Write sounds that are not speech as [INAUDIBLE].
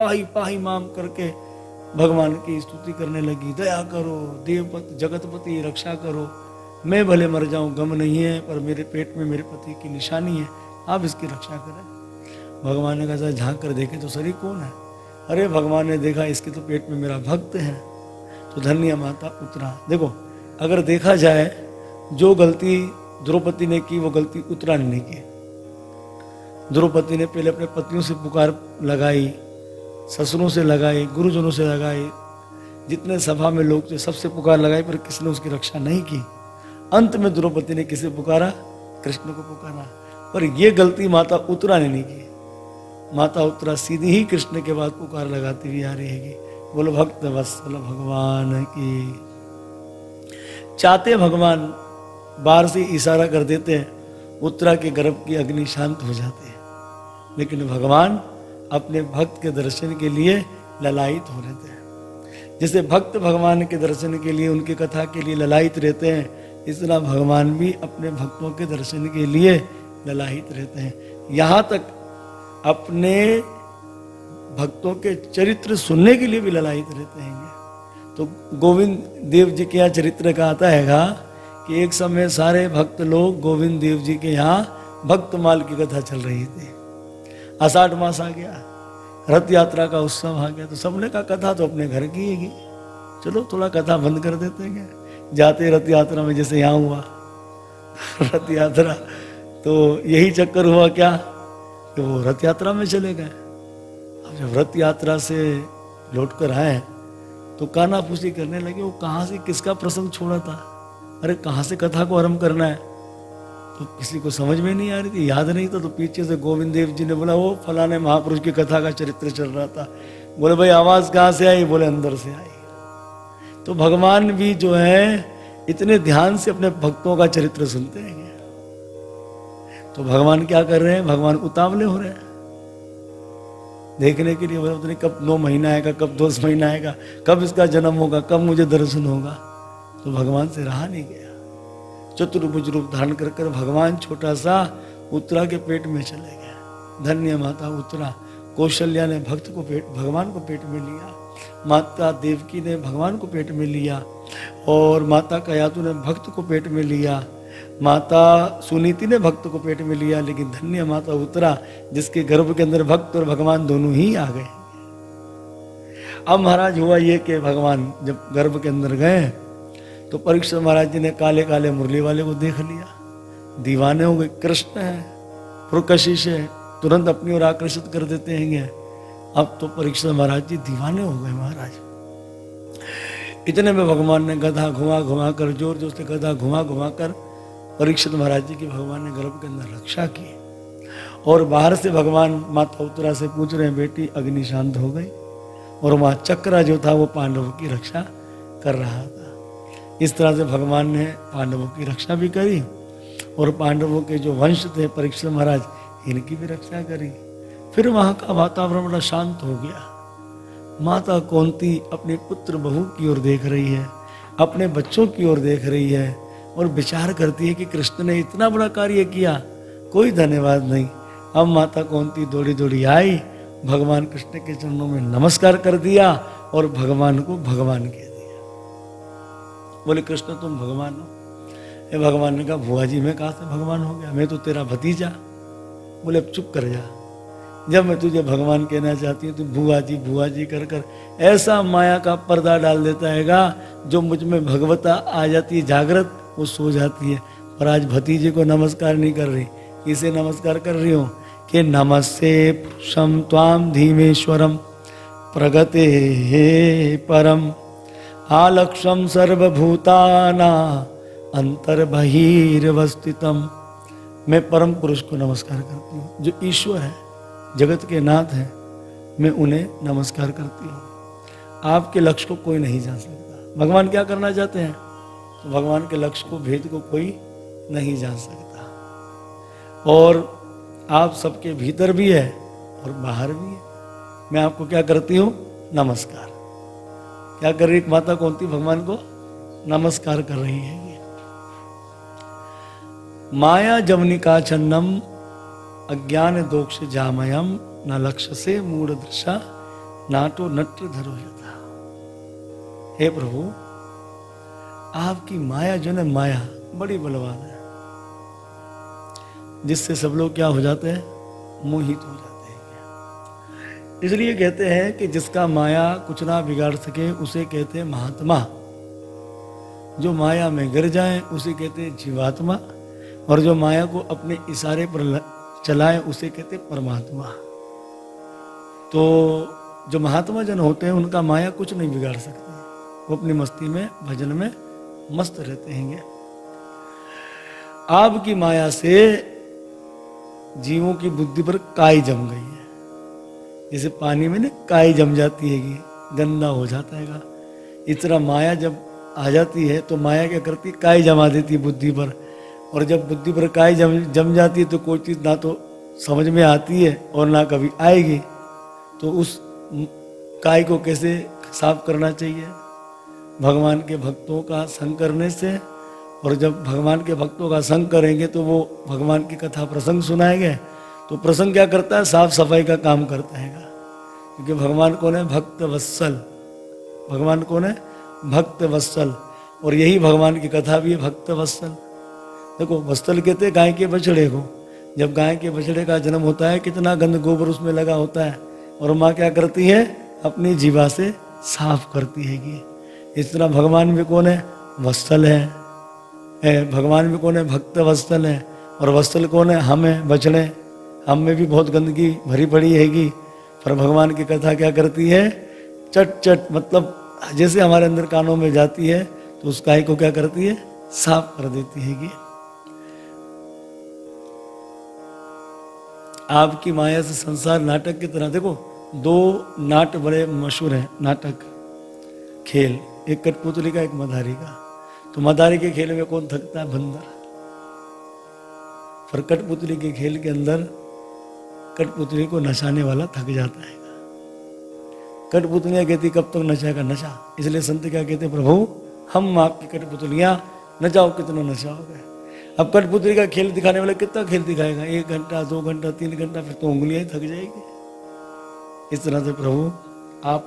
पाही पाही माम करके भगवान की स्तुति करने लगी। दया करो, देवपति, जगतपति, रक्षा करो। मैं भले मर जाऊँ, गम नहीं है, पर मेरे पेट में मेरे पति की निशानी है। आप इसकी रक्षा करें। भगवान ने कहा झाँक कर देखे तो शरीर कौन है? अरे, भगवान ने देखा, इसके तो पेट में मेरा भक्त है। तो धन्य माता उतरा देखो, अगर देखा जाए, जो गलती द्रौपदी ने की, वो गलती उतरा ने नहीं की। द्रौपदी ने पहले अपने पतियों से पुकार लगाई। ससुरों से लगाई गुरुजनों से लगाई जितने सभा में लोग थे, सबसे पुकार लगाई, पर किसी ने उसकी रक्षा नहीं की? अंत में द्रौपदी ने किसे पुकारा? कृष्ण को पुकारा। पर यह गलती माता उत्तरा ने नहीं की। माता उत्तरा सीधी ही कृष्ण के बाद पुकार लगाती हुई आ रही है बोलो, भक्त वत्सल भगवान की। चाहते भगवान बाहर से इशारा कर देते हैं, उत्तरा के गर्भ की अग्नि शांत हो जाती है। लेकिन भगवान अपने भक्त के दर्शन के लिए ललायित हो रहते हैं। जैसे भक्त भगवान के दर्शन के लिए, उनकी कथा के लिए ललायित रहते हैं, इस तरह भगवान भी अपने भक्तों के दर्शन के लिए ललायित रहते हैं। यहाँ तक अपने भक्तों के चरित्र सुनने के लिए भी ललायित रहते हैं। तो गोविंद देव जी के यहाँ चरित्र का आता हैगा कि एक समय सारे भक्त लोग गोविंद देव जी के यहाँ भक्तमाल की कथा चल रही थी। आषाढ़ मास आ गया, रथ यात्रा का उत्सव आ गया तो सबने कहा, कथा तो अपने घर की है चलो, थोड़ा कथा बंद कर देते हैं। जाते रथ यात्रा में, जैसे यहाँ हुआ। [LAUGHS] रथ यात्रा तो यही चक्कर हुआ क्या? कि वो रथ यात्रा में चले गए। अब जब रथ यात्रा से लौट कर आए तो काना पूछी करने लगे, वो कहाँ से, किसका प्रसंग छोड़ा था? अरे, कहाँ से कथा को आरंभ करना है? तो किसी को समझ में नहीं आ रही थी, याद नहीं था तो पीछे से गोविंद देव जी ने बोला वो फलाने महापुरुष की कथा का चरित्र चल रहा था। बोले, भाई, आवाज़ कहाँ से आई? बोले, अंदर से आई। तो भगवान भी जो है, इतने ध्यान से अपने भक्तों का चरित्र सुनते हैं। तो भगवान क्या कर रहे हैं? भगवान उतावले हो रहे हैं। देखने के लिए बोले नहीं कब नौ महीना आएगा, कब दस महीना आएगा, कब इसका जन्म होगा, कब मुझे दर्शन होगा? तो भगवान से रहा नहीं गया। चतुर्भुज रूप धारण कर कर भगवान छोटा सा उत्तरा के पेट में चले गए धन्य माता उत्तरा कौशल्या ने भक्त को पेट, भगवान को पेट में लिया। माता देवकी ने भगवान को पेट में लिया और माता कयातु ने भक्त को पेट में लिया। माता सुनीति ने भक्त को पेट में लिया, लेकिन धन्य माता उतरा, जिसके गर्भ के अंदर भक्त और भगवान दोनों ही आ गए। अब महाराज हुआ ये कि भगवान जब गर्भ के अंदर गए तो परीक्षा महाराज जी ने काले काले मुरली वाले को देख लिया। दीवाने हो गए कृष्ण है, प्रकशिश है, तुरंत अपनी ओर आकर्षित कर देते हैं अब तो परीक्षा महाराज जी दीवाने हो गए महाराज। इतने में भगवान ने गधा घुमा घुमा कर ज़ोर ज़ोर से गधा घुमा घुमा कर परीक्षित महाराज जी की भगवान ने गर्भ के अंदर रक्षा की। और बाहर से भगवान माता उत्तरा से पूछ रहे हैं, बेटी अग्नि शांत हो गई? और वहाँ चक्रा जो था वो पांडवों की रक्षा कर रहा था। इस तरह से भगवान ने पांडवों की रक्षा भी करी और पांडवों के जो वंश थे परीक्षित महाराज, इनकी भी रक्षा करी। फिर वहाँ का वातावरण बड़ा शांत हो गया। माता कौंती अपने पुत्र बहू की ओर देख रही है, अपने बच्चों की ओर देख रही है और विचार करती है कि कृष्ण ने इतना बड़ा कार्य किया, कोई धन्यवाद नहीं। अब माता कौंती दौड़ी दौड़ी आई, भगवान कृष्ण के चरणों में नमस्कार कर दिया और भगवान को भगवान कह दिया बोले, कृष्ण, तुम भगवान हो। ये भगवान ने कहा भुआ जी, मैं कहा से भगवान हो गया? मैं तो तेरा भतीजा। बोले, अब चुप कर जा। जब मैं तुझे भगवान कहना चाहती हूँ तो भुआ जी भुआ जी कर कर। ऐसा माया का पर्दा डाल देता हैगा, जो मुझमें भगवता आ जाती है, जागृत, वो सो जाती है। पर आज भतीजे को नमस्कार नहीं कर रही। इसे नमस्कार कर रही हूँ? कि नमस्ते पुरुषम त्वाम धीमेश्वरम प्रगते हे परम। आलक्षम सर्वभूताना अंतर बहिर्वस्थितम मैं परम पुरुष को नमस्कार करती हूँ। जो ईश्वर है, जगत के नाथ है, मैं उन्हें नमस्कार करती हूँ। आपके लक्ष्य को कोई नहीं जान सकता। भगवान क्या करना चाहते हैं? तो भगवान के लक्ष्य को, भेद को कोई नहीं जान सकता। और आप सबके भीतर भी है और बाहर भी है। मैं आपको क्या करती हूँ? नमस्कार। क्या कर रही माता कौन थी? भगवान को नमस्कार कर रही है माया जवनिका छन्नम, अज्ञान दोक्ष जामयम, न लक्ष्य से मूढ़ दृशा, नाटो नट धरो हे प्रभु, आपकी माया जो है माया बड़ी बलवान है। जिससे सब लोग क्या हो जाते हैं? मोहित हो जाते हैं। इसलिए कहते हैं कि जिसका माया कुछ ना बिगाड़ सके, उसे कहते हैं महात्मा। जो माया में गिर जाए, उसे कहते हैं जीवात्मा। और जो माया को अपने इशारे पर चलाए, उसे कहते परमात्मा। तो जो महात्मा जन होते हैं, उनका माया कुछ नहीं बिगाड़ सकते। वो अपनी मस्ती में, भजन में मस्त रहते हैं। आपकी माया से जीवों की बुद्धि पर काई जम गई है। जैसे पानी में ना काई जम जाती है गंदा हो जाता है इस तरह माया जब आ जाती है तो माया क्या करती है? काई जमा देती है बुद्धि पर। और जब बुद्धि पर काई जम जम जाती है तो कोई चीज़ ना तो समझ में आती है और ना कभी आएगी। तो उस काय को कैसे साफ़ करना चाहिए? भगवान के भक्तों का संग करने से। और जब भगवान के भक्तों का संग करेंगे तो वो भगवान की कथा प्रसंग सुनाएँगे। तो प्रसंग क्या करता है? साफ़ सफ़ाई का काम करता है क्योंकि भगवान कौन है? भक्त वत्सल। भगवान कौन है? भक्त वत्सल। और यही भगवान की कथा भी है, भक्त वत्सल। देखो, वत्सल कहते हैं, गाय के बछड़े को। जब गाय के बछड़े का जन्म होता है, कितना गंद गोबर उसमें लगा होता है। और माँ क्या करती है? अपनी जीवा से साफ़ करती है कि इस तरह भगवान भी कौन है? वत्सल है। भगवान भी कौन है? भक्त वत्सल है। और वत्सल कौन है? हम, बछड़े। हम में भी बहुत गंदगी भरी पड़ी हैगी पर भगवान की कथा क्या करती है? चट चट मतलब जैसे हमारे अंदर कानों में जाती है तो उस काय को क्या करती है? साफ़ कर देती हैगी। आपकी माया से संसार नाटक की तरह, देखो, दो नाट बड़े मशहूर हैं, नाटक, खेल। एक कठपुतली का, एक मदारी का। तो मदारी के खेल में कौन थकता है? बंदर। पर कठपुतली के खेल के अंदर कठपुतली को नचाने वाला थक जाता है। कठपुतलियाँ कहती, कब तक नचाएगा? नशा इसलिए संत क्या कहते, प्रभु, हम आपकी कठपुतलियाँ, नचाओ, कितना नचाओगे? अब कठपुतली का खेल दिखाने वाला कितना खेल दिखाएगा? एक घंटा, दो घंटा, तीन घंटा, फिर तो उंगलियाँ थक जाएगी। इस तरह से प्रभु, आप